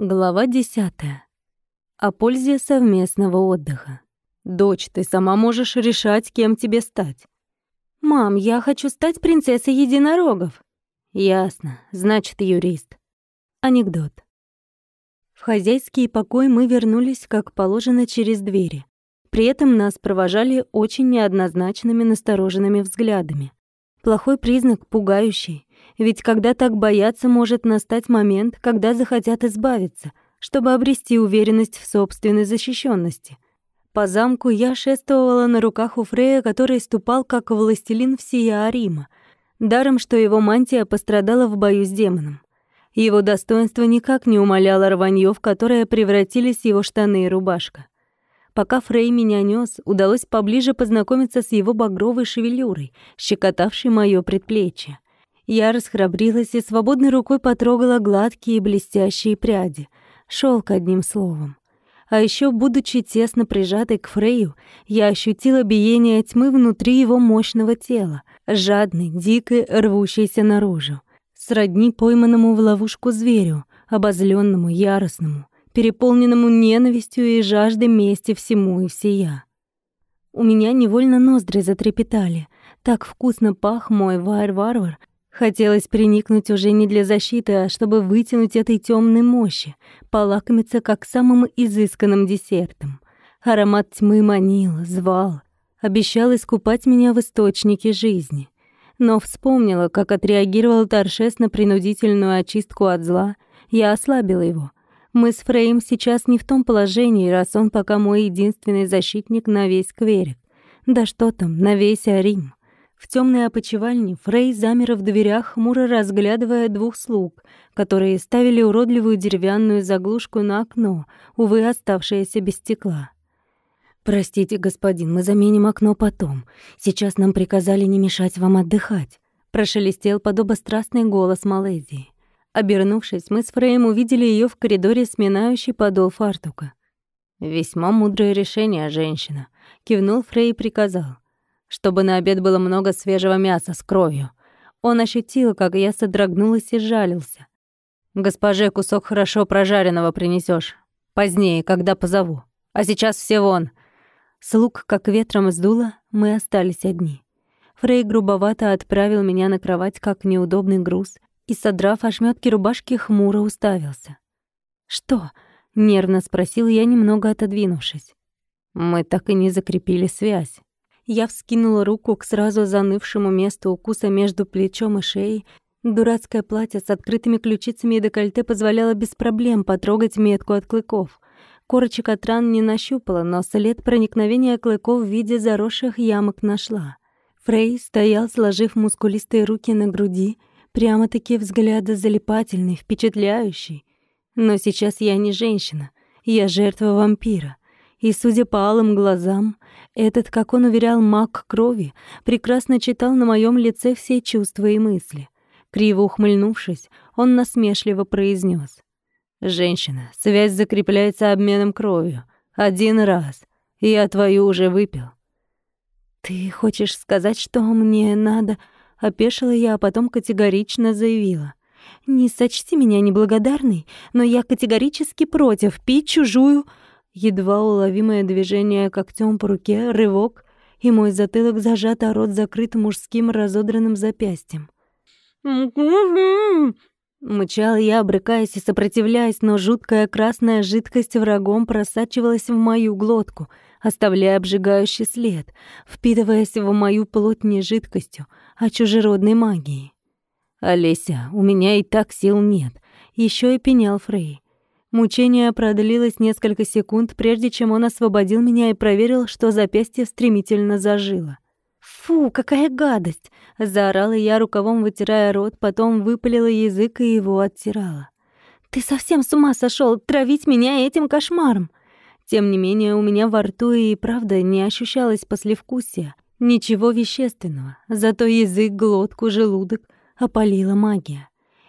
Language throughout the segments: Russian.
Глава десятая. О пользе совместного отдыха. Дочь, ты сама можешь решать, кем тебе стать. Мам, я хочу стать принцессой единорогов. Ясно, значит, юрист. Анекдот. В хозяйский покой мы вернулись, как положено, через двери. При этом нас провожали очень неоднозначными настороженными взглядами. Плохой признак, пугающий. Ведь когда так боятся, может настать момент, когда захотят избавиться, чтобы обрести уверенность в собственной защищенности. По замку я шествовала на руках у Фрея, который ступал как властелин всея Арима, даром, что его мантия пострадала в бою с демоном. Его достоинство никак не умаляло рваньё, в которое превратились его штаны и рубашка. Пока Фрей меня нёс, удалось поближе познакомиться с его багровой шевелюрой, щекотавшей моё предплечье. Я расхрабрилась и свободной рукой потрогала гладкие блестящие пряди. Шёлк одним словом. А ещё, будучи тесно прижатой к Фрею, я ощутила биение тьмы внутри его мощного тела, жадной, дикой, рвущейся наружу. Сродни пойманному в ловушку зверю, обозлённому, яростному, переполненному ненавистью и жаждой мести всему и всея. У меня невольно ноздри затрепетали. Так вкусно пах мой вар-варвар, Хотелось приникнуть уже не для защиты, а чтобы вытянуть этой темной мощи, полакомиться как самым изысканным десертом. Аромат тьмы манил, звал, обещал искупать меня в источнике жизни. Но вспомнила, как отреагировал Торшес на принудительную очистку от зла, я ослабила его. Мы с Фрейм сейчас не в том положении, раз он пока мой единственный защитник на весь Кверик. Да что там, на весь Арим. В темной опочивальне Фрей замер в дверях, хмуро разглядывая двух слуг, которые ставили уродливую деревянную заглушку на окно, увы, оставшееся без стекла. «Простите, господин, мы заменим окно потом. Сейчас нам приказали не мешать вам отдыхать», — прошелестел подобострастный голос Малезии. Обернувшись, мы с Фреем увидели ее в коридоре, сминающей подол фартука. «Весьма мудрое решение, женщина», — кивнул Фрей и приказал чтобы на обед было много свежего мяса с кровью. Он ощутил, как я содрогнулась и жалился. «Госпоже кусок хорошо прожаренного принесешь. Позднее, когда позову. А сейчас все вон». Слуг как ветром сдуло, мы остались одни. Фрей грубовато отправил меня на кровать как неудобный груз и, содрав ошметки рубашки, хмуро уставился. «Что?» — нервно спросил я, немного отодвинувшись. «Мы так и не закрепили связь». Я вскинула руку к сразу занывшему месту укуса между плечом и шеей. Дурацкое платье с открытыми ключицами и декольте позволяло без проблем потрогать метку от клыков. Корочек от ран не нащупала, но след проникновения клыков в виде заросших ямок нашла. Фрей стоял, сложив мускулистые руки на груди, прямо-таки взгляда залипательный, впечатляющий. Но сейчас я не женщина, я жертва вампира. И, судя по алым глазам, этот, как он уверял, маг крови, прекрасно читал на моем лице все чувства и мысли. Криво ухмыльнувшись, он насмешливо произнес: «Женщина, связь закрепляется обменом кровью. Один раз. Я твою уже выпил». «Ты хочешь сказать, что мне надо...» Опешила я, а потом категорично заявила. «Не сочти меня неблагодарной, но я категорически против пить чужую...» Едва уловимое движение когтем по руке, рывок, и мой затылок зажат, а рот закрыт мужским разодранным запястьем. Мычал я, обрыкаясь и сопротивляясь, но жуткая красная жидкость врагом просачивалась в мою глотку, оставляя обжигающий след, впитываясь в мою плоть не жидкостью, а чужеродной магией. «Олеся, у меня и так сил нет», — еще и пенял Фрей. Мучение продлилось несколько секунд, прежде чем он освободил меня и проверил, что запястье стремительно зажило. «Фу, какая гадость!» — заорала я, рукавом вытирая рот, потом выпалила язык и его оттирала. «Ты совсем с ума сошел травить меня этим кошмаром!» Тем не менее, у меня во рту и правда не ощущалось послевкусия, ничего вещественного, зато язык, глотку, желудок опалила магия.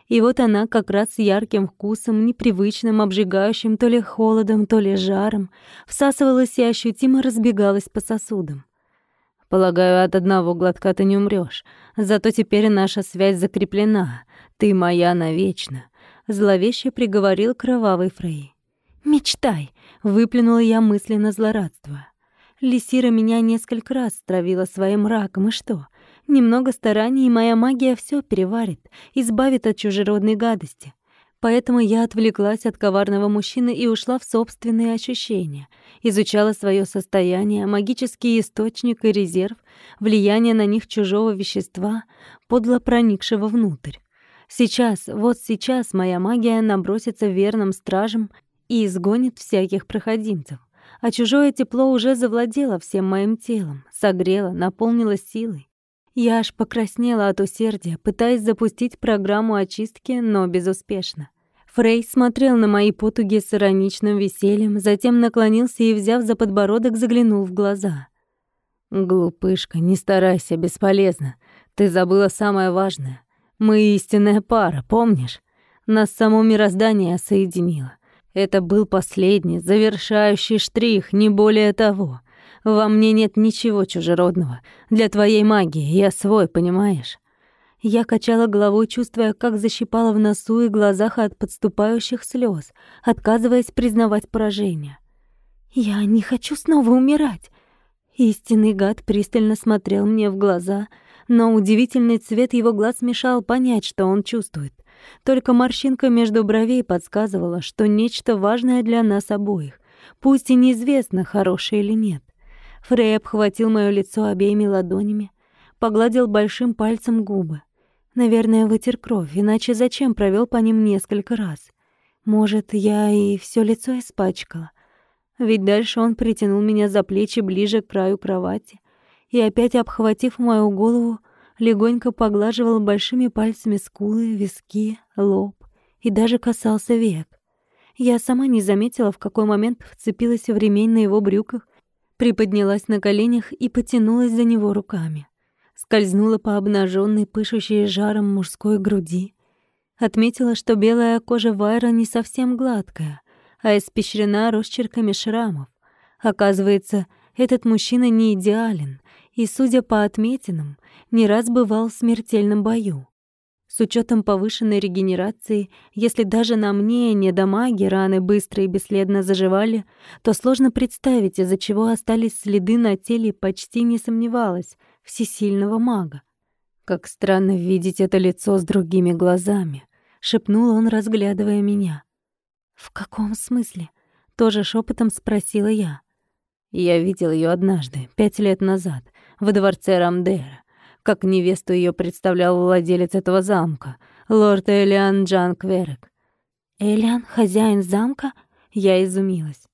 И вот она как раз с ярким вкусом, непривычным, обжигающим то ли холодом, то ли жаром, всасывалась и ощутимо разбегалась по сосудам. Полагаю, от одного глотка ты не умрёшь. Зато теперь наша связь закреплена. Ты моя навечно. зловеще приговорил кровавый Фрей. «Мечтай!» — выплюнула я мысленно злорадство. Лисира меня несколько раз стравила своим раком, и что? Немного стараний, и моя магия все переварит, избавит от чужеродной гадости. Поэтому я отвлеклась от коварного мужчины и ушла в собственные ощущения. Изучала свое состояние, магический источник и резерв, влияние на них чужого вещества, подло проникшего внутрь. Сейчас, вот сейчас моя магия набросится верным стражем и изгонит всяких проходимцев. А чужое тепло уже завладело всем моим телом, согрело, наполнило силой. Я аж покраснела от усердия, пытаясь запустить программу очистки, но безуспешно. Фрей смотрел на мои потуги с ироничным весельем, затем наклонился и, взяв за подбородок, заглянул в глаза. «Глупышка, не старайся, бесполезно. Ты забыла самое важное. Мы истинная пара, помнишь? Нас само мироздание соединило. Это был последний, завершающий штрих, не более того. Во мне нет ничего чужеродного. Для твоей магии я свой, понимаешь? Я качала головой, чувствуя, как защипала в носу и глазах от подступающих слез, отказываясь признавать поражение. «Я не хочу снова умирать!» Истинный гад пристально смотрел мне в глаза, но удивительный цвет его глаз мешал понять, что он чувствует. Только морщинка между бровей подсказывала, что нечто важное для нас обоих, пусть и неизвестно, хорошее или нет. Фрей обхватил моё лицо обеими ладонями, погладил большим пальцем губы. Наверное, вытер кровь, иначе зачем провёл по ним несколько раз? Может, я и всё лицо испачкала? Ведь дальше он притянул меня за плечи ближе к краю кровати и, опять обхватив мою голову, легонько поглаживал большими пальцами скулы, виски, лоб и даже касался век. Я сама не заметила, в какой момент вцепилась в ремень на его брюках приподнялась на коленях и потянулась за него руками. Скользнула по обнаженной, пышущей жаром мужской груди. Отметила, что белая кожа Вайра не совсем гладкая, а испещрена росчерками шрамов. Оказывается, этот мужчина не идеален и, судя по отметинам, не раз бывал в смертельном бою. С учетом повышенной регенерации, если даже на мне, не до маги, раны быстро и бесследно заживали, то сложно представить, из-за чего остались следы на теле, почти не сомневалась, всесильного мага. «Как странно видеть это лицо с другими глазами», — шепнул он, разглядывая меня. «В каком смысле?» — тоже шепотом спросила я. Я видел ее однажды, пять лет назад, во дворце Рамдера как невесту ее представлял владелец этого замка, лорд Элиан Джан Кверек. «Элиан, хозяин замка?» Я изумилась.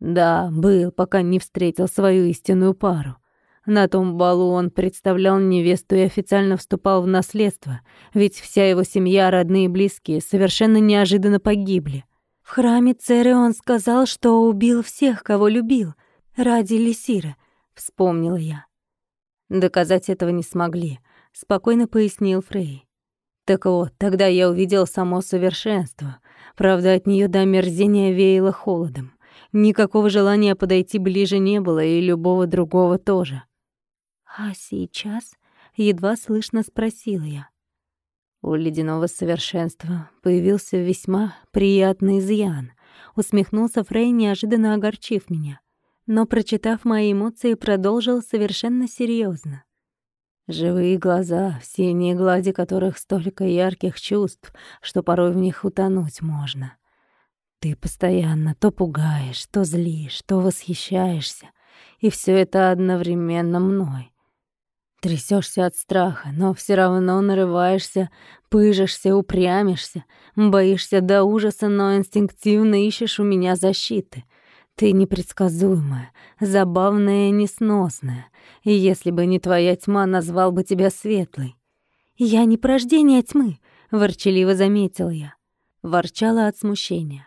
Да, был, пока не встретил свою истинную пару. На том балу он представлял невесту и официально вступал в наследство, ведь вся его семья, родные и близкие, совершенно неожиданно погибли. В храме Церы он сказал, что убил всех, кого любил, ради Лисира, вспомнила я. Доказать этого не смогли, спокойно пояснил Фрей. Так вот, тогда я увидел само совершенство. Правда, от нее до омерзения веяло холодом. Никакого желания подойти ближе не было, и любого другого тоже. «А сейчас?» — едва слышно спросила я. У ледяного совершенства появился весьма приятный изъян. Усмехнулся Фрей, неожиданно огорчив меня но, прочитав мои эмоции, продолжил совершенно серьезно. Живые глаза, в синей глади которых столько ярких чувств, что порой в них утонуть можно. Ты постоянно то пугаешь, то злишь, то восхищаешься, и все это одновременно мной. Трясешься от страха, но все равно нарываешься, пыжишься, упрямишься, боишься до ужаса, но инстинктивно ищешь у меня защиты — ты непредсказуемая, забавная и несносная. И если бы не твоя тьма, назвал бы тебя светлой. Я не порождение тьмы, ворчаливо заметил я. Ворчала от смущения.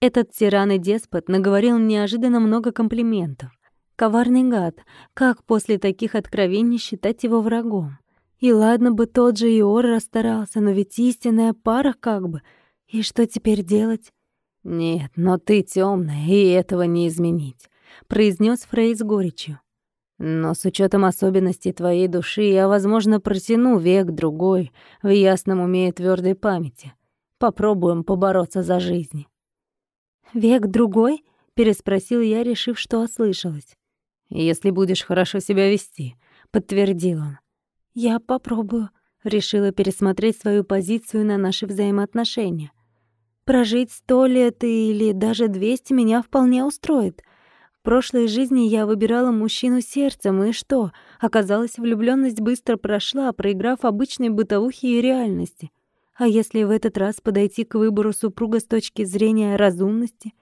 Этот тиран и деспот наговорил неожиданно много комплиментов. Коварный гад, как после таких откровений считать его врагом? И ладно бы тот же Иор расстарался, но ведь истинная пара как бы. И что теперь делать? «Нет, но ты темная, и этого не изменить», — произнес Фрей с горечью. «Но с учетом особенностей твоей души я, возможно, протяну век-другой в ясном уме и твердой памяти. Попробуем побороться за жизнь». «Век другой?» — переспросил я, решив, что ослышалась. «Если будешь хорошо себя вести», — подтвердил он. «Я попробую», — решила пересмотреть свою позицию на наши взаимоотношения. «Прожить сто лет или даже двести меня вполне устроит. В прошлой жизни я выбирала мужчину сердцем, и что? Оказалось, влюблённость быстро прошла, проиграв обычной бытовухе и реальности. А если в этот раз подойти к выбору супруга с точки зрения разумности?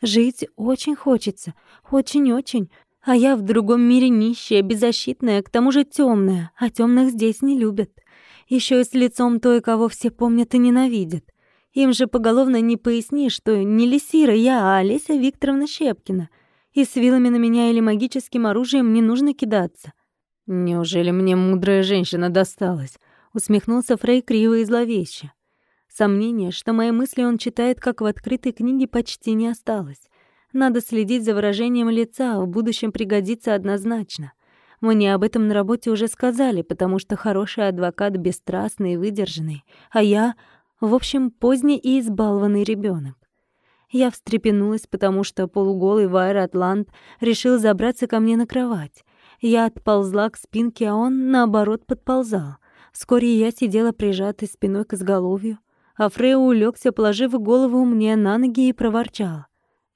Жить очень хочется, очень-очень, а я в другом мире нищая, беззащитная, к тому же тёмная, а тёмных здесь не любят. Ещё и с лицом той, кого все помнят и ненавидят. Им же поголовно не пояснишь, что не Лисира я, а Олеся Викторовна Щепкина — и с вилами на меня или магическим оружием не нужно кидаться. «Неужели мне мудрая женщина досталась?» — усмехнулся Фрей криво и зловеще. Сомнение, что мои мысли он читает, как в открытой книге, почти не осталось. Надо следить за выражением лица, а в будущем пригодится однозначно. Мне об этом на работе уже сказали, потому что хороший адвокат бесстрастный и выдержанный, а я, в общем, поздний и избалованный ребенок. Я встрепенулась, потому что полуголый Вайр Атлант решил забраться ко мне на кровать. Я отползла к спинке, а он, наоборот, подползал. Вскоре я сидела прижатой спиной к изголовью, а Фрея улегся, положив голову мне на ноги и проворчал.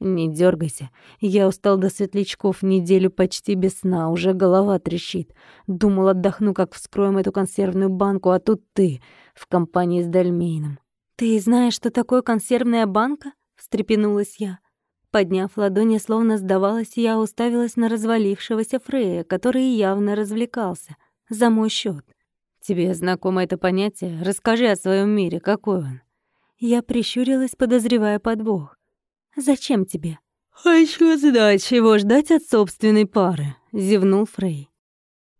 «Не дергайся. Я устал до светлячков, неделю почти без сна, уже голова трещит. Думал, отдохну, как вскроем эту консервную банку, а тут ты, в компании с Дальмейном». «Ты знаешь, что такое консервная банка?» встрепенулась я. Подняв ладони, словно сдавалась, я уставилась на развалившегося Фрея, который явно развлекался. За мой счет. «Тебе знакомо это понятие? Расскажи о своем мире, какой он?» Я прищурилась, подозревая подвох. «Зачем тебе?» «Хочу знать, чего ждать от собственной пары», — зевнул Фрей.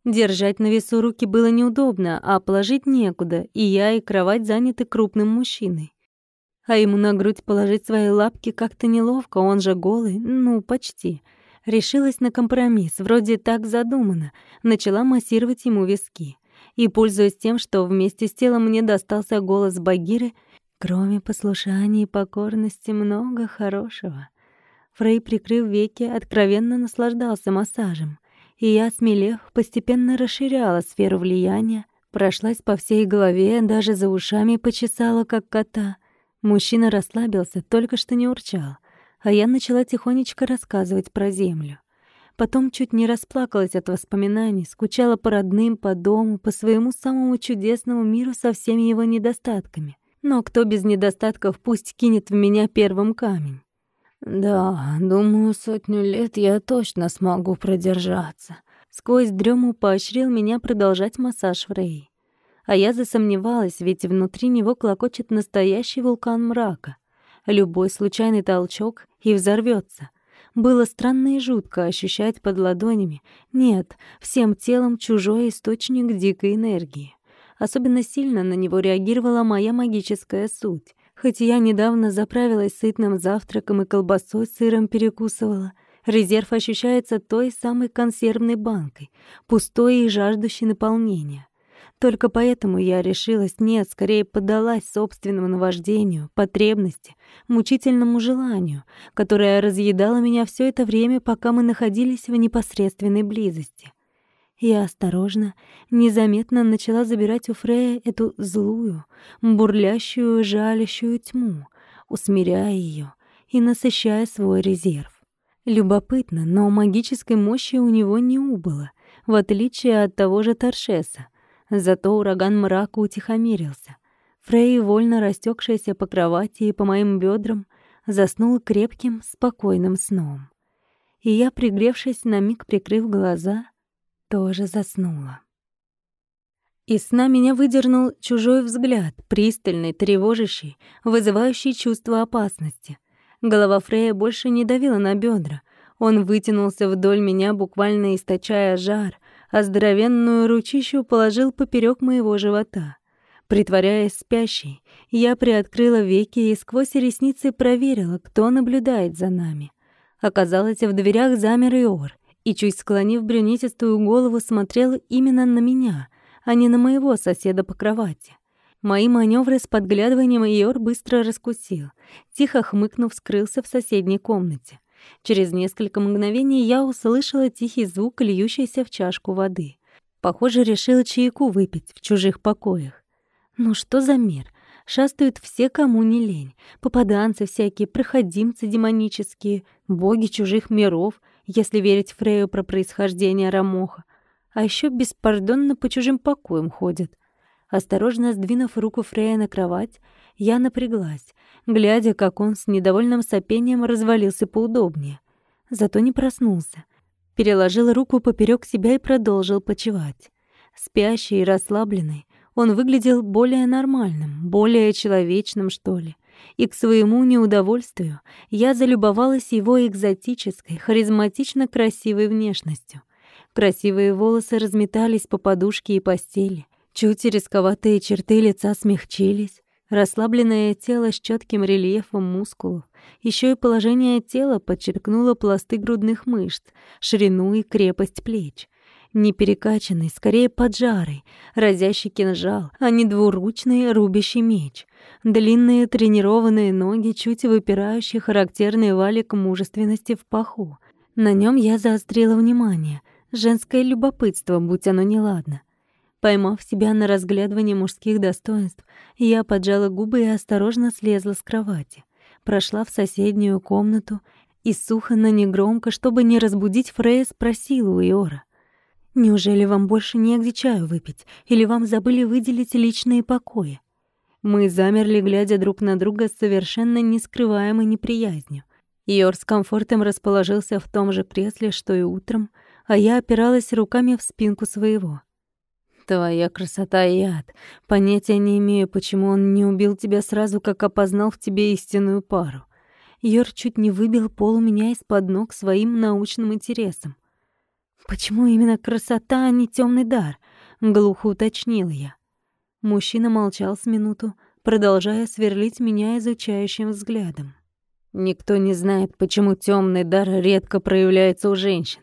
Держать на весу руки было неудобно, а положить некуда, и я, и кровать заняты крупным мужчиной. А ему на грудь положить свои лапки как-то неловко, он же голый, ну, почти. Решилась на компромисс, вроде так задумано. Начала массировать ему виски. И, пользуясь тем, что вместе с телом мне достался голос Багиры, кроме послушания и покорности много хорошего. Фрей, прикрыв веки, откровенно наслаждался массажем. И я, смелев, постепенно расширяла сферу влияния, прошлась по всей голове, даже за ушами почесала, как кота — Мужчина расслабился, только что не урчал, а я начала тихонечко рассказывать про землю. Потом чуть не расплакалась от воспоминаний, скучала по родным, по дому, по своему самому чудесному миру со всеми его недостатками. Но кто без недостатков пусть кинет в меня первым камень. Да, думаю, сотню лет я точно смогу продержаться. Сквозь дрему поощрил меня продолжать массаж Фрей а я засомневалась, ведь внутри него клокочет настоящий вулкан мрака. Любой случайный толчок и взорвется. Было странно и жутко ощущать под ладонями, нет, всем телом чужой источник дикой энергии. Особенно сильно на него реагировала моя магическая суть. Хоть я недавно заправилась сытным завтраком и колбасой с сыром перекусывала, резерв ощущается той самой консервной банкой, пустой и жаждущей наполнения. Только поэтому я решилась, нет, скорее поддалась собственному наваждению, потребности, мучительному желанию, которое разъедало меня все это время, пока мы находились в непосредственной близости. Я осторожно, незаметно начала забирать у Фрея эту злую, бурлящую, жалящую тьму, усмиряя ее и насыщая свой резерв. Любопытно, но магической мощи у него не убыло, в отличие от того же Торшеса, Зато ураган мрака утихомирился. Фрей, вольно растекшаяся по кровати и по моим бедрам, заснул крепким, спокойным сном. И я, пригревшись, на миг прикрыв глаза, тоже заснула. Из сна меня выдернул чужой взгляд, пристальный, тревожащий, вызывающий чувство опасности. Голова Фрея больше не давила на бедра. Он вытянулся вдоль меня, буквально источая жар, а здоровенную ручищу положил поперек моего живота. Притворяясь спящей, я приоткрыла веки и сквозь ресницы проверила, кто наблюдает за нами. Оказалось, в дверях замер Иор, и, чуть склонив брюнетистую голову, смотрел именно на меня, а не на моего соседа по кровати. Мои маневры с подглядыванием Йор быстро раскусил. Тихо хмыкнув, скрылся в соседней комнате. Через несколько мгновений я услышала тихий звук, льющийся в чашку воды. Похоже, решила чайку выпить в чужих покоях. Ну что за мир? Шастают все, кому не лень. Попаданцы всякие, проходимцы демонические, боги чужих миров, если верить Фрею про происхождение Рамоха. А еще беспардонно по чужим покоям ходят. Осторожно сдвинув руку Фрея на кровать, я напряглась, глядя, как он с недовольным сопением развалился поудобнее. Зато не проснулся. Переложил руку поперек себя и продолжил почевать. Спящий и расслабленный, он выглядел более нормальным, более человечным, что ли. И к своему неудовольствию я залюбовалась его экзотической, харизматично красивой внешностью. Красивые волосы разметались по подушке и постели, Чуть рисковатые черты лица смягчились, расслабленное тело с четким рельефом мускулов, еще и положение тела подчеркнуло пласты грудных мышц, ширину и крепость плеч. Не перекачанный, скорее поджарый, разящий кинжал, а не двуручный рубящий меч. Длинные тренированные ноги, чуть выпирающие характерный валик мужественности в паху. На нем я заострила внимание. Женское любопытство, будь оно неладно. Поймав себя на разглядывании мужских достоинств, я поджала губы и осторожно слезла с кровати. Прошла в соседнюю комнату и сухо, но негромко, чтобы не разбудить Фрея, спросила у Иора. «Неужели вам больше негде чаю выпить? Или вам забыли выделить личные покои?» Мы замерли, глядя друг на друга с совершенно нескрываемой неприязнью. Иор с комфортом расположился в том же кресле, что и утром, а я опиралась руками в спинку своего — Твоя красота и яд. Понятия не имею, почему он не убил тебя сразу, как опознал в тебе истинную пару. Йор чуть не выбил пол у меня из-под ног своим научным интересом. «Почему именно красота, а не темный дар?» — глухо уточнила я. Мужчина молчал с минуту, продолжая сверлить меня изучающим взглядом. «Никто не знает, почему темный дар редко проявляется у женщин.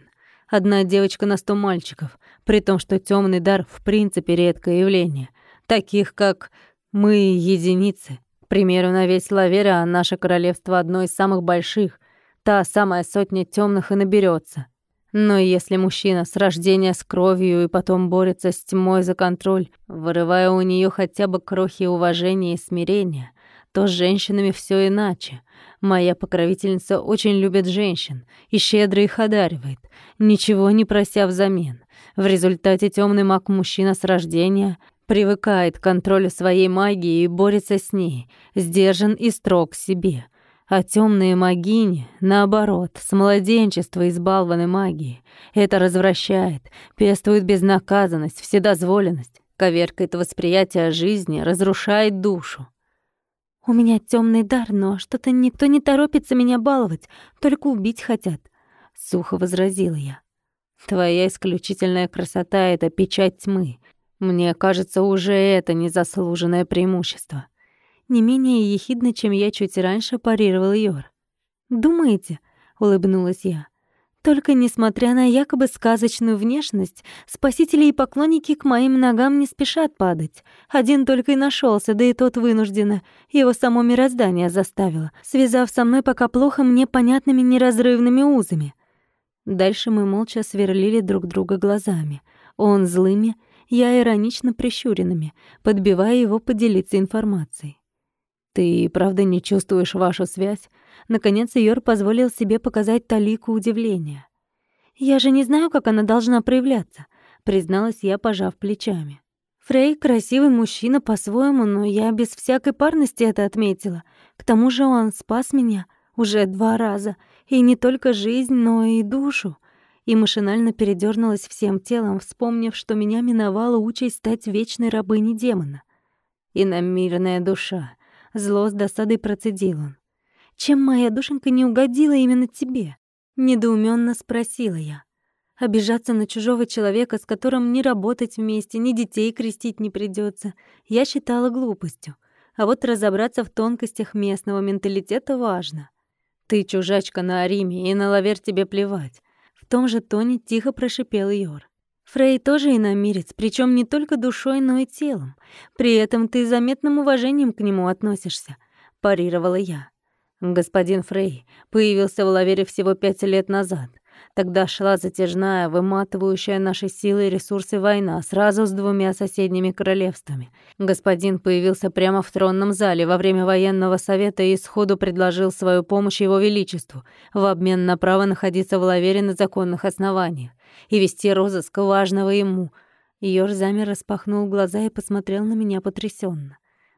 Одна девочка на сто мальчиков, при том, что темный дар в принципе редкое явление. Таких, как мы, единицы. К примеру, на весь Лавера, наше королевство одно из самых больших. Та самая сотня темных и наберется. Но если мужчина с рождения с кровью и потом борется с тьмой за контроль, вырывая у нее хотя бы крохи уважения и смирения, то с женщинами все иначе. Моя покровительница очень любит женщин и щедро их одаривает, ничего не прося взамен. В результате темный маг мужчина с рождения привыкает к контролю своей магии и борется с ней, сдержан и строг к себе. А темные магини, наоборот, с младенчества избалованы магией. Это развращает, пестует безнаказанность, вседозволенность, коверкает восприятие жизни, разрушает душу. «У меня темный дар, но что-то никто не торопится меня баловать, только убить хотят», — сухо возразила я. Твоя исключительная красота — это печать тьмы. Мне кажется, уже это незаслуженное преимущество. Не менее ехидно, чем я чуть раньше парировал Йор. «Думаете?» — улыбнулась я. Только несмотря на якобы сказочную внешность, спасители и поклонники к моим ногам не спешат падать. Один только и нашелся, да и тот вынужденно. Его само мироздание заставило, связав со мной пока плохо мне понятными неразрывными узами. Дальше мы молча сверлили друг друга глазами. Он злыми, я иронично прищуренными, подбивая его поделиться информацией. «Ты правда не чувствуешь вашу связь?» Наконец Йор позволил себе показать талику удивления. «Я же не знаю, как она должна проявляться», — призналась я, пожав плечами. «Фрей — красивый мужчина по-своему, но я без всякой парности это отметила. К тому же он спас меня уже два раза, и не только жизнь, но и душу. И машинально передернулась всем телом, вспомнив, что меня миновала участь стать вечной рабыней демона. «Иномирная душа», — зло с досадой процедил он. «Чем моя душенька не угодила именно тебе?» — недоуменно спросила я. Обижаться на чужого человека, с которым ни работать вместе, ни детей крестить не придется, я считала глупостью. А вот разобраться в тонкостях местного менталитета важно — «Ты чужачка на Ариме, и на лавер тебе плевать». В том же тоне тихо прошипел Йор. Фрей тоже иномирец, причем не только душой, но и телом. При этом ты заметным уважением к нему относишься, парировала я. Господин Фрей появился в Лавере всего пять лет назад. Тогда шла затяжная, выматывающая наши силы и ресурсы война сразу с двумя соседними королевствами. Господин появился прямо в тронном зале во время военного совета и сходу предложил свою помощь его величеству в обмен на право находиться в Лавере на законных основаниях и вести розыск важного ему. Йор замер, распахнул глаза и посмотрел на меня потрясенно.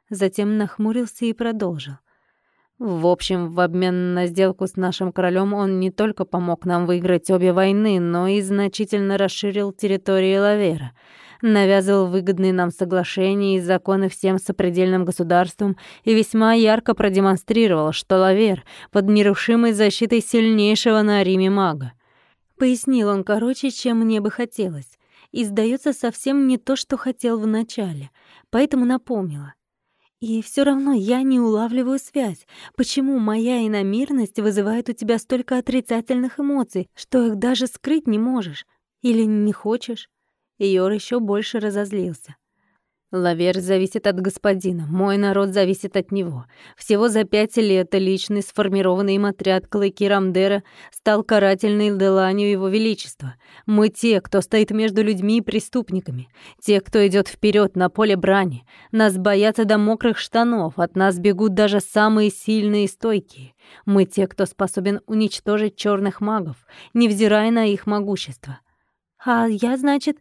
Затем нахмурился и продолжил. В общем, в обмен на сделку с нашим королем он не только помог нам выиграть обе войны, но и значительно расширил территории Лавера, навязывал выгодные нам соглашения и законы всем сопредельным государствам и весьма ярко продемонстрировал, что Лавер под нерушимой защитой сильнейшего на Риме мага. Пояснил он короче, чем мне бы хотелось, и сдается совсем не то, что хотел вначале, поэтому напомнила. И все равно я не улавливаю связь. Почему моя иномирность вызывает у тебя столько отрицательных эмоций, что их даже скрыть не можешь? Или не хочешь? Йор еще больше разозлился. Лавер зависит от господина, мой народ зависит от него. Всего за пять лет личный сформированный им отряд Клыки Рамдера стал карательной деланию его величества. Мы те, кто стоит между людьми и преступниками, те, кто идет вперед на поле брани. Нас боятся до мокрых штанов, от нас бегут даже самые сильные и стойкие. Мы те, кто способен уничтожить черных магов, невзирая на их могущество. А я, значит,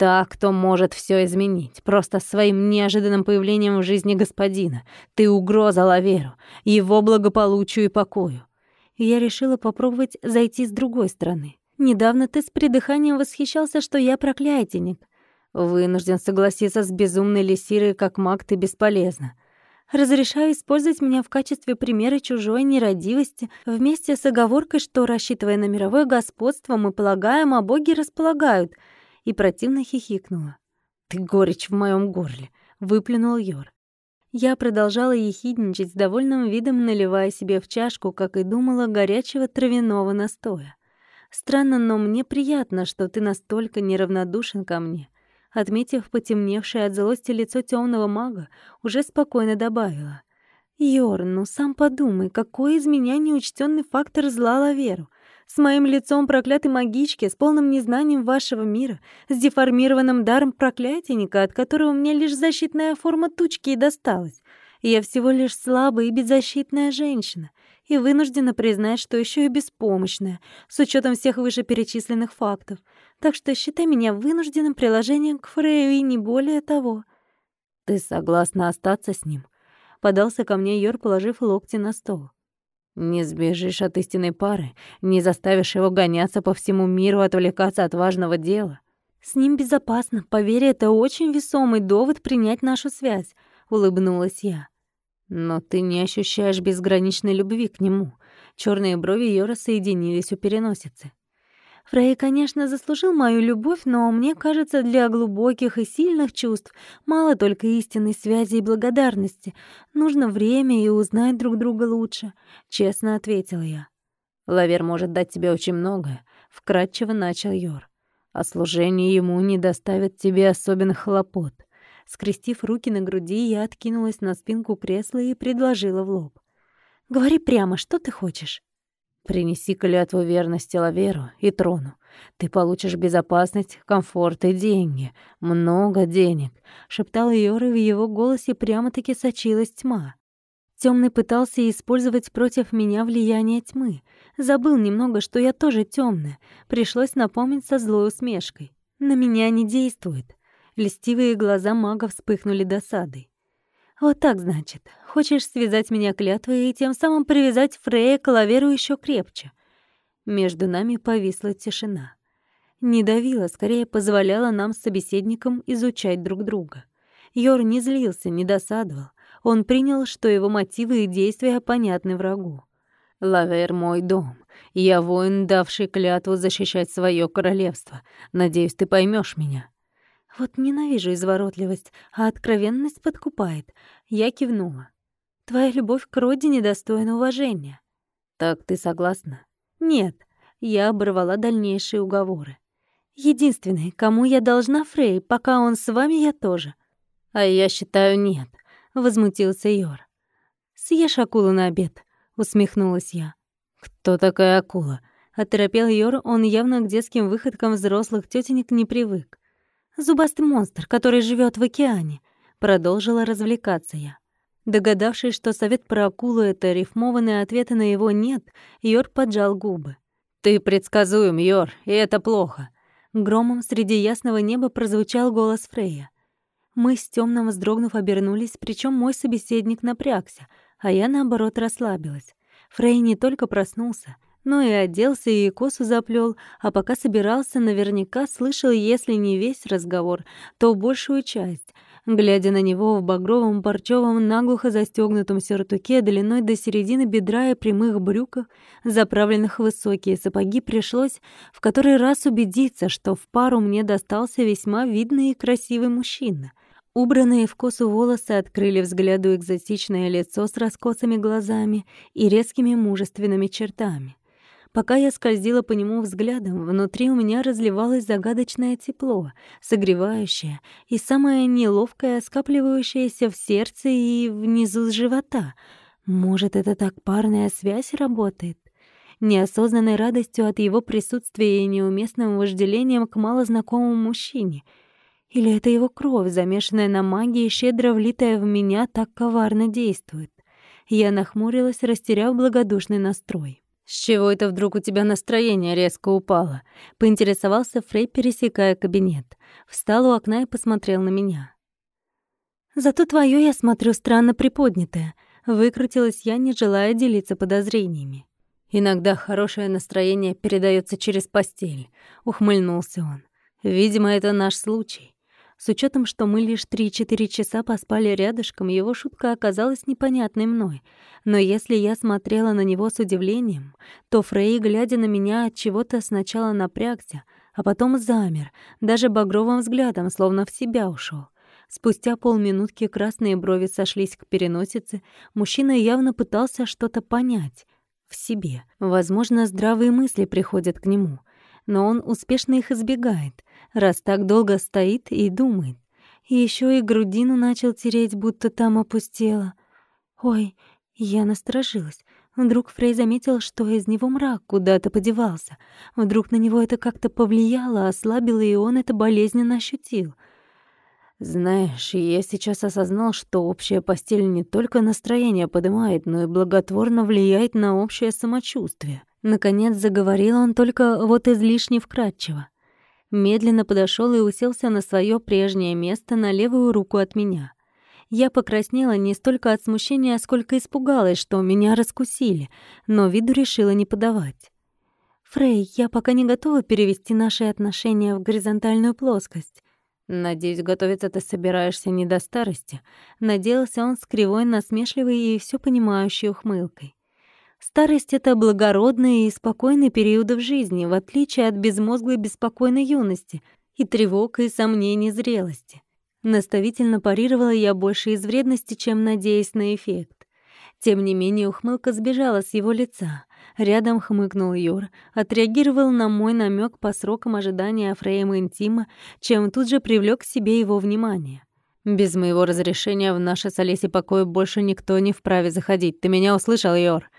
Та, кто может все изменить, просто своим неожиданным появлением в жизни господина. Ты угроза Лаверу, его благополучию и покою. Я решила попробовать зайти с другой стороны. Недавно ты с придыханием восхищался, что я проклятийник. Вынужден согласиться с безумной Лисирой, как маг ты бесполезна. Разрешаю использовать меня в качестве примера чужой нерадивости, вместе с оговоркой, что, рассчитывая на мировое господство, мы полагаем, а боги располагают — и противно хихикнула. «Ты горечь в моем горле», — выплюнул Йор. Я продолжала ехидничать с довольным видом, наливая себе в чашку, как и думала, горячего травяного настоя. «Странно, но мне приятно, что ты настолько неравнодушен ко мне». Отметив потемневшее от злости лицо темного мага, уже спокойно добавила. «Йор, ну сам подумай, какой из меня неучтенный фактор зла Лаверу? С моим лицом проклятой магички, с полным незнанием вашего мира, с деформированным даром проклятийника, от которого мне лишь защитная форма тучки и досталась. Я всего лишь слабая и беззащитная женщина, и вынуждена признать, что еще и беспомощная, с учетом всех вышеперечисленных фактов. Так что считай меня вынужденным приложением к Фрею и не более того. Ты согласна остаться с ним? Подался ко мне Йор, положив локти на стол. Не сбежишь от истинной пары, не заставишь его гоняться по всему миру, отвлекаться от важного дела. С ним безопасно. Поверь, это очень весомый довод принять нашу связь, улыбнулась я. Но ты не ощущаешь безграничной любви к нему. Черные брови Йора соединились у переносицы. Фрей, конечно, заслужил мою любовь, но мне кажется, для глубоких и сильных чувств мало только истинной связи и благодарности. Нужно время и узнать друг друга лучше, честно ответила я. Лавер может дать тебе очень многое, вкратчиво начал Йор. А служение ему не доставит тебе особенных хлопот. Скрестив руки на груди, я откинулась на спинку кресла и предложила в лоб. «Говори прямо, что ты хочешь?» Принеси клятву верности Лаверу и трону. Ты получишь безопасность, комфорт и деньги. Много денег», — шептал Йор, и в его голосе прямо-таки сочилась тьма. Темный пытался использовать против меня влияние тьмы. Забыл немного, что я тоже темная. Пришлось напомнить со злой усмешкой. На меня не действует. Листивые глаза мага вспыхнули досадой. «Вот так, значит. Хочешь связать меня клятвой и тем самым привязать Фрея к Лаверу еще крепче?» Между нами повисла тишина. Не давила, скорее позволяла нам с собеседником изучать друг друга. Йор не злился, не досадовал. Он принял, что его мотивы и действия понятны врагу. «Лавер — мой дом. Я воин, давший клятву защищать свое королевство. Надеюсь, ты поймешь меня». Вот ненавижу изворотливость, а откровенность подкупает. Я кивнула. Твоя любовь к родине достойна уважения. Так ты согласна? Нет. Я оборвала дальнейшие уговоры. Единственный, кому я должна Фрей, пока он с вами, я тоже. А я считаю, нет, возмутился Йор. Съешь акулу на обед, усмехнулась я. Кто такая акула? Оторопел Йор, он явно к детским выходкам взрослых тетенек не привык. Зубастый монстр, который живет в океане. Продолжила развлекаться я. Догадавшись, что совет про акулу — это рифмованные ответы на его «нет», Йор поджал губы. «Ты предсказуем, Йор, и это плохо. Громом среди ясного неба прозвучал голос Фрея. Мы с Тёмным, вздрогнув, обернулись, причем мой собеседник напрягся, а я, наоборот, расслабилась. Фрей не только проснулся, но и оделся и косу заплел, а пока собирался, наверняка слышал, если не весь разговор, то большую часть — глядя на него в багровом парчевом наглухо застегнутом сюртуке длиной до середины бедра и прямых брюках, заправленных в высокие сапоги, пришлось в который раз убедиться, что в пару мне достался весьма видный и красивый мужчина. Убранные в косу волосы открыли взгляду экзотичное лицо с раскосыми глазами и резкими мужественными чертами. Пока я скользила по нему взглядом, внутри у меня разливалось загадочное тепло, согревающее и самое неловкое, скапливающееся в сердце и внизу живота. Может, это так парная связь работает? Неосознанной радостью от его присутствия и неуместным вожделением к малознакомому мужчине. Или это его кровь, замешанная на магии, щедро влитая в меня, так коварно действует? Я нахмурилась, растеряв благодушный настрой. «С чего это вдруг у тебя настроение резко упало?» — поинтересовался Фрей, пересекая кабинет. Встал у окна и посмотрел на меня. «Зато твое я смотрю странно приподнятое», — выкрутилась я, не желая делиться подозрениями. «Иногда хорошее настроение передается через постель», — ухмыльнулся он. «Видимо, это наш случай. С учетом, что мы лишь 3-4 часа поспали рядышком, его шутка оказалась непонятной мной. Но если я смотрела на него с удивлением, то Фрей, глядя на меня, от чего-то сначала напрягся, а потом замер, даже багровым взглядом, словно в себя ушел. Спустя полминутки красные брови сошлись к переносице, мужчина явно пытался что-то понять в себе. Возможно, здравые мысли приходят к нему, но он успешно их избегает — раз так долго стоит и думает. И ещё и грудину начал тереть, будто там опустела. Ой, я насторожилась. Вдруг Фрей заметил, что из него мрак куда-то подевался. Вдруг на него это как-то повлияло, ослабило, и он это болезненно ощутил. Знаешь, я сейчас осознал, что общая постель не только настроение поднимает, но и благотворно влияет на общее самочувствие. Наконец заговорил он только вот излишне вкратчиво медленно подошел и уселся на свое прежнее место на левую руку от меня. Я покраснела не столько от смущения, сколько испугалась, что меня раскусили, но виду решила не подавать. «Фрей, я пока не готова перевести наши отношения в горизонтальную плоскость». «Надеюсь, готовиться ты собираешься не до старости», — надеялся он с кривой, насмешливой и все понимающей ухмылкой. Старость — это благородный и спокойный период в жизни, в отличие от безмозглой беспокойной юности и тревог и сомнений зрелости. Наставительно парировала я больше из вредности, чем надеясь на эффект. Тем не менее ухмылка сбежала с его лица. Рядом хмыкнул Юр, отреагировал на мой намек по срокам ожидания Фрейма интима, чем тут же привлек к себе его внимание. «Без моего разрешения в наше с Олесей покое больше никто не вправе заходить. Ты меня услышал, Йор?»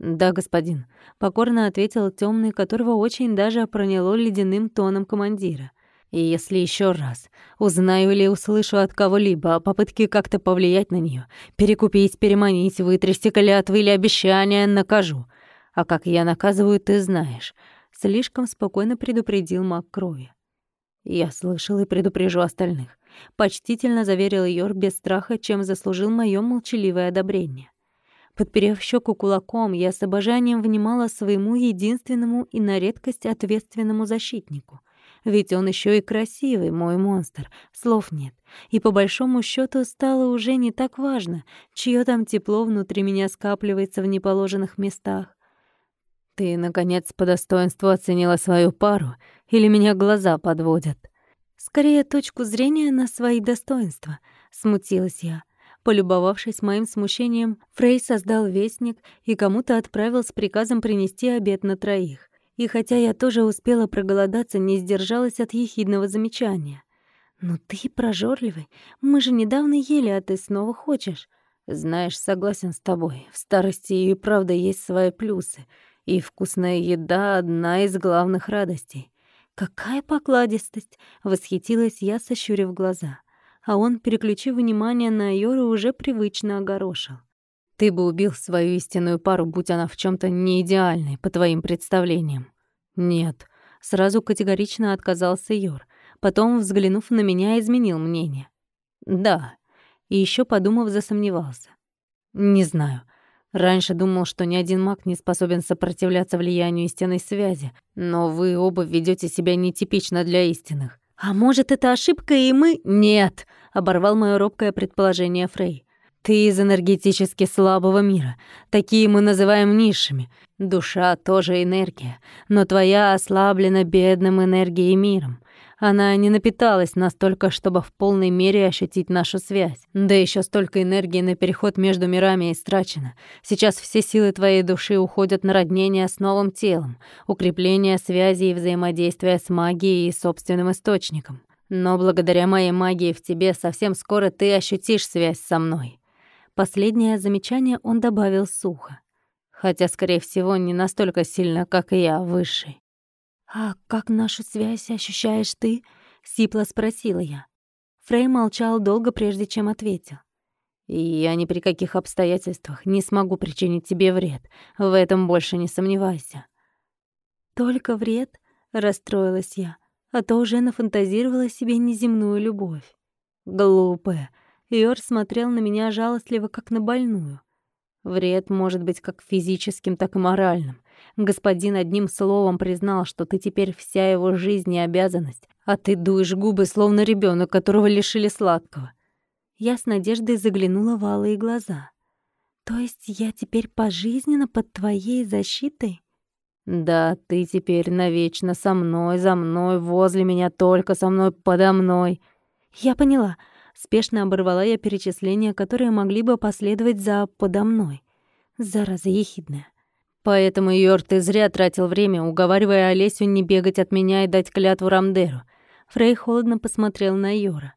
«Да, господин», — покорно ответил темный, которого очень даже проняло ледяным тоном командира. «И если еще раз узнаю или услышу от кого-либо о попытке как-то повлиять на нее, перекупить, переманить, вытрясти клятвы или обещания, накажу. А как я наказываю, ты знаешь», — слишком спокойно предупредил маг крови. «Я слышал и предупрежу остальных», — почтительно заверил Йор без страха, чем заслужил моё молчаливое одобрение. Подперев щеку кулаком, я с обожанием внимала своему единственному и на редкость ответственному защитнику. Ведь он еще и красивый, мой монстр, слов нет. И по большому счету стало уже не так важно, чье там тепло внутри меня скапливается в неположенных местах. Ты, наконец, по достоинству оценила свою пару, или меня глаза подводят? Скорее, точку зрения на свои достоинства, смутилась я. Полюбовавшись моим смущением, Фрей создал вестник и кому-то отправил с приказом принести обед на троих. И хотя я тоже успела проголодаться, не сдержалась от ехидного замечания. «Ну ты прожорливый. Мы же недавно ели, а ты снова хочешь». «Знаешь, согласен с тобой. В старости и правда есть свои плюсы. И вкусная еда — одна из главных радостей». «Какая покладистость!» — восхитилась я, сощурив глаза. А он, переключив внимание на Йору, уже привычно огорошил. «Ты бы убил свою истинную пару, будь она в чем то не идеальной, по твоим представлениям». «Нет», — сразу категорично отказался Йор. Потом, взглянув на меня, изменил мнение. «Да». И еще подумав, засомневался. «Не знаю. Раньше думал, что ни один маг не способен сопротивляться влиянию истинной связи, но вы оба ведете себя нетипично для истинных. А может, это ошибка, и мы... Нет, оборвал моё робкое предположение Фрей. Ты из энергетически слабого мира. Такие мы называем низшими. Душа тоже энергия, но твоя ослаблена бедным энергией миром. Она не напиталась настолько, чтобы в полной мере ощутить нашу связь. Да еще столько энергии на переход между мирами истрачено. Сейчас все силы твоей души уходят на роднение с новым телом, укрепление связи и взаимодействия с магией и собственным источником. Но благодаря моей магии в тебе совсем скоро ты ощутишь связь со мной. Последнее замечание он добавил сухо. Хотя, скорее всего, не настолько сильно, как и я, высший. «А как нашу связь ощущаешь ты?» — сипло спросила я. Фрей молчал долго, прежде чем ответил. «И я ни при каких обстоятельствах не смогу причинить тебе вред. В этом больше не сомневайся». «Только вред?» — расстроилась я, а то уже нафантазировала себе неземную любовь. «Глупая». Йор смотрел на меня жалостливо, как на больную. Вред может быть как физическим, так и моральным. Господин одним словом признал, что ты теперь вся его жизнь и обязанность, а ты дуешь губы, словно ребенок, которого лишили сладкого. Я с надеждой заглянула в алые глаза. То есть я теперь пожизненно под твоей защитой? Да, ты теперь навечно со мной, за мной, возле меня, только со мной, подо мной. Я поняла. Спешно оборвала я перечисления, которые могли бы последовать за «подо мной». Зараза ехидная. Поэтому, Йор, ты зря тратил время, уговаривая Олесю не бегать от меня и дать клятву Рамдеру. Фрей холодно посмотрел на Йора.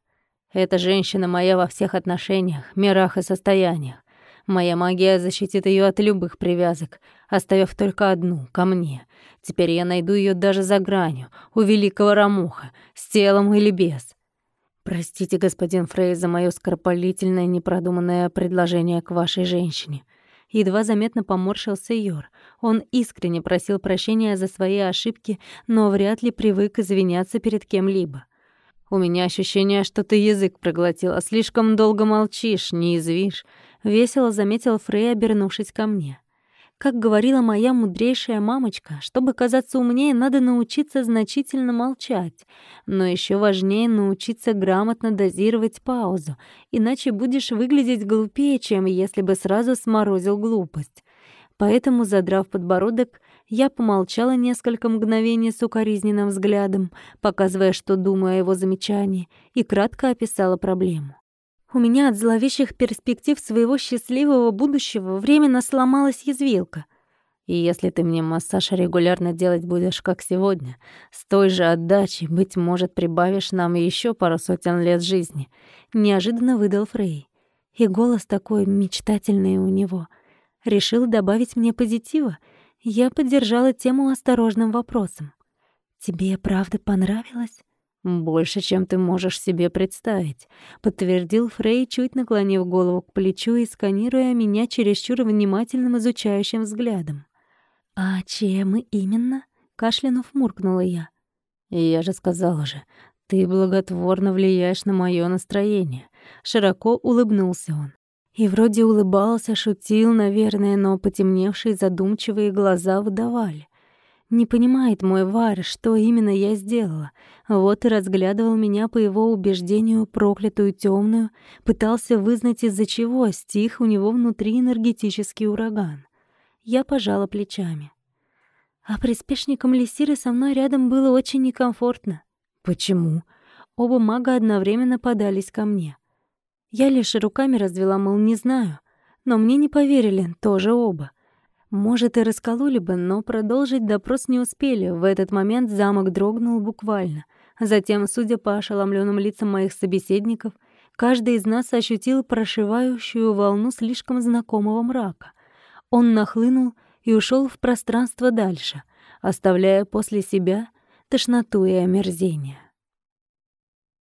Эта женщина моя во всех отношениях, мирах и состояниях. Моя магия защитит ее от любых привязок, оставив только одну — ко мне. Теперь я найду ее даже за гранью, у великого Рамуха, с телом или без. Простите, господин Фрей, за моё скоропалительное непродуманное предложение к вашей женщине. Едва заметно поморщился Йор. Он искренне просил прощения за свои ошибки, но вряд ли привык извиняться перед кем-либо. «У меня ощущение, что ты язык проглотила. Слишком долго молчишь, не извишь», — весело заметил Фрей, обернувшись ко мне. Как говорила моя мудрейшая мамочка, чтобы казаться умнее, надо научиться значительно молчать. Но еще важнее научиться грамотно дозировать паузу, иначе будешь выглядеть глупее, чем если бы сразу сморозил глупость. Поэтому, задрав подбородок, я помолчала несколько мгновений с укоризненным взглядом, показывая, что думаю о его замечании, и кратко описала проблему. У меня от зловещих перспектив своего счастливого будущего временно сломалась язвилка. И если ты мне массаж регулярно делать будешь, как сегодня, с той же отдачей, быть может, прибавишь нам еще пару сотен лет жизни», — неожиданно выдал Фрей. И голос такой мечтательный у него. Решил добавить мне позитива. Я поддержала тему осторожным вопросом. «Тебе правда понравилось?» «Больше, чем ты можешь себе представить», — подтвердил Фрей, чуть наклонив голову к плечу и сканируя меня чересчур внимательным изучающим взглядом. «А чем именно?» — кашлянув муркнула я. «Я же сказала же, ты благотворно влияешь на мое настроение», — широко улыбнулся он. И вроде улыбался, шутил, наверное, но потемневшие задумчивые глаза выдавали. Не понимает мой Вар, что именно я сделала. Вот и разглядывал меня по его убеждению проклятую темную, пытался вызнать из-за чего стих у него внутри энергетический ураган. Я пожала плечами. А приспешникам Лисиры со мной рядом было очень некомфортно. Почему? Оба мага одновременно подались ко мне. Я лишь руками развела, мол, не знаю. Но мне не поверили, тоже оба. Может, и раскололи бы, но продолжить допрос не успели. В этот момент замок дрогнул буквально. Затем, судя по ошеломленным лицам моих собеседников, каждый из нас ощутил прошивающую волну слишком знакомого мрака. Он нахлынул и ушел в пространство дальше, оставляя после себя тошноту и омерзение.